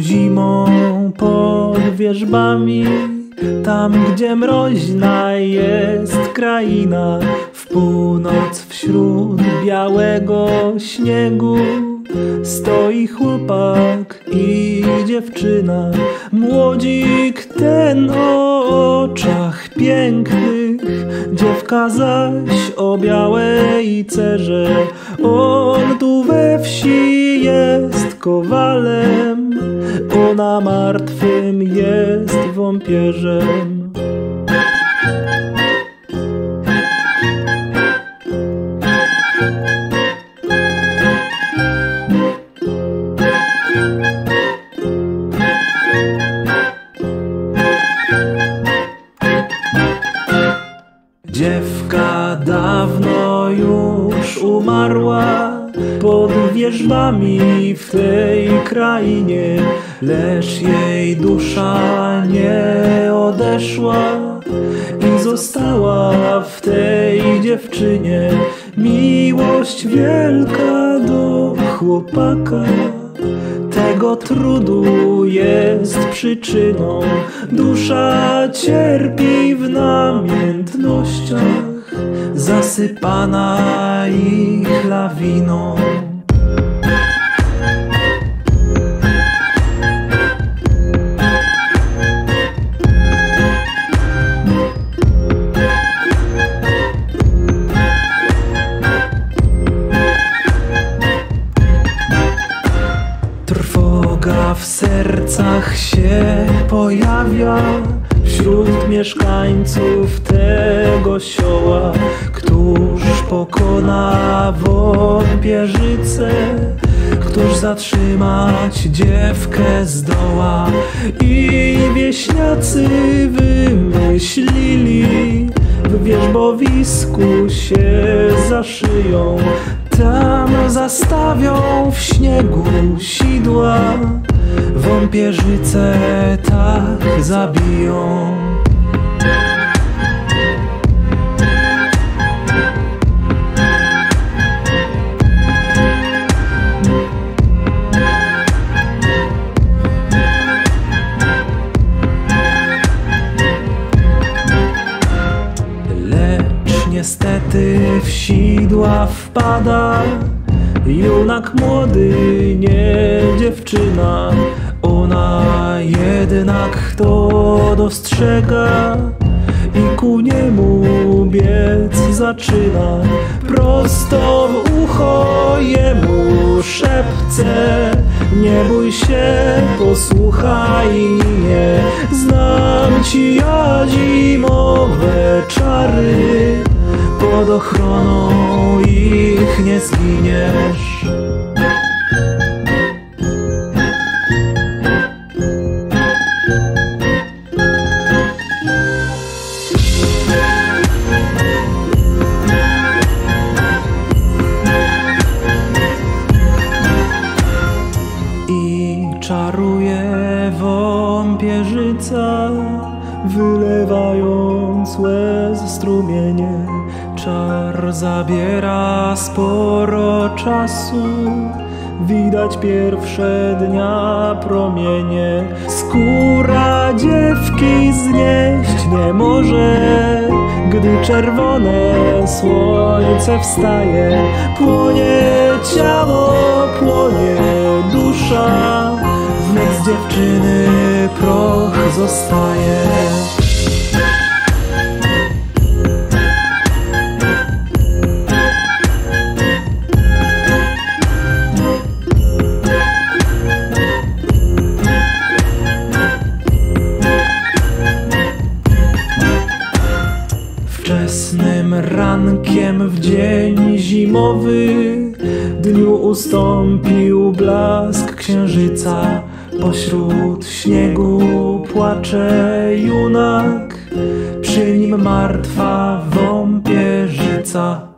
Zimą pod wierzbami tam, gdzie mroźna jest kraina, w północ wśród białego śniegu stoi chłopak i dziewczyna. Młodzik ten o oczach pięknych, dziewka zaś o białej cerze. On tu we wsi jest kowalem, ona martwym jest wąpierzem. Dziewka dawno już umarła pod wierzbami w tej krainie, lecz jej dusza nie odeszła i została w tej dziewczynie miłość wielka do chłopaka. Tego trudu jest przyczyną, dusza cierpi w namiętnościach, zasypana ich lawiną. Trwoga w sercach się pojawia wśród mieszkańców tego sioła, któż pokona wąpierzycę, któż zatrzymać dziewkę zdoła i wieśniacy wymyślili w wierzbowisku się zaszyją. Tam zastawią w śniegu sidła, wąpierzyce tak zabiją. Lecz niestety w sidła wpada Junak młody, nie dziewczyna. Ona jednak to dostrzega I ku niemu biec zaczyna. Prosto w ucho jemu szepce Nie bój się, posłuchaj mnie. Znam ci ja zimowe czary Pod ochroną nie zginiesz I czaruje wąpierzyca, wylewając łez strumienie. Czar zabiera sporo czasu, widać pierwsze dnia promienie. Skóra dziewki znieść nie może, gdy czerwone słońce wstaje. Płonie ciało, płonie dusza, wnet z dziewczyny proch zostaje. W dzień zimowy Dniu ustąpił blask księżyca. Pośród śniegu płacze junak Przy nim martwa wąpierzyca